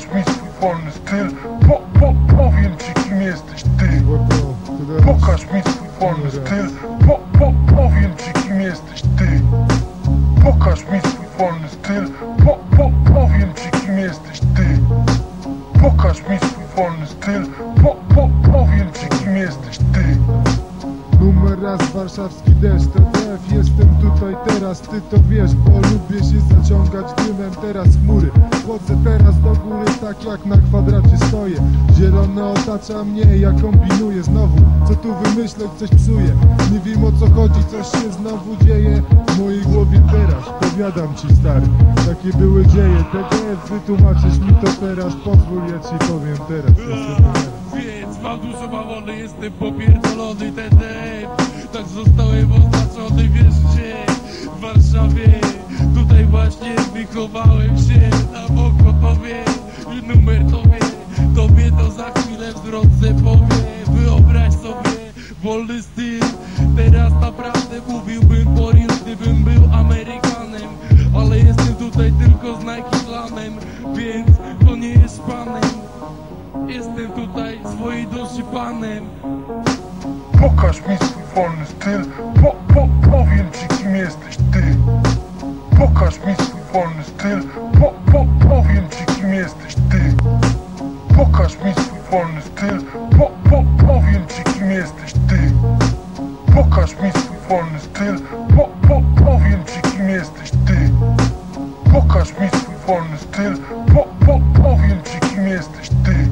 masz mieć swój wolny styl. Po, po, Powiem ci kim jesteś ty. Pokaż mi swój wolny styl. Po, po, Powiem ci kim jesteś ty. Pokaż mi swój wolny styl. Po, po, Powiem ci kim jesteś ty. Pokaż mi swój wolny styl. Po, po, Powiem ci kim jesteś ty. Numer raz warszawski deszcz TTF Jestem tutaj teraz, ty to wiesz Bo lubię się zaciągać dymem. Teraz chmury, chodzę teraz do góry. Tak jak na kwadracie stoję. Zielone otacza mnie, ja kombinuję Znowu, co tu wymyślę, coś psuję. Nie wiem o co chodzi, coś się znowu dzieje. W mojej głowie teraz, powiadam ci stary. Takie były dzieje, TDF Wytłumaczysz mi to teraz. Pozwól, ja ci powiem teraz Jestem Więc mam dużo mamony, jestem popierdolony ten dep Tak zostałem oznaczony, wiesz gdzie? W Warszawie. Tutaj właśnie wychowałem się drodze powie Wyobraź sobie wolny styl. Teraz naprawdę mówiłbym po real, gdybym był Amerykanem. Ale jestem tutaj tylko z Nike Więc to nie jest panem. Jestem tutaj swojej duszy panem. Pokaż mi swój wolny styl. Po, po, Powiem ci kim jesteś ty. Pokaż mi swój wolny styl wolny styl. Po, po, Powiem ci kim jesteś ty. Pokaż mi swój wolny styl. Po, po, Powiem ci kim jesteś ty. Pokaż mi swój wolny styl. Po, po, Powiem ci kim jesteś ty.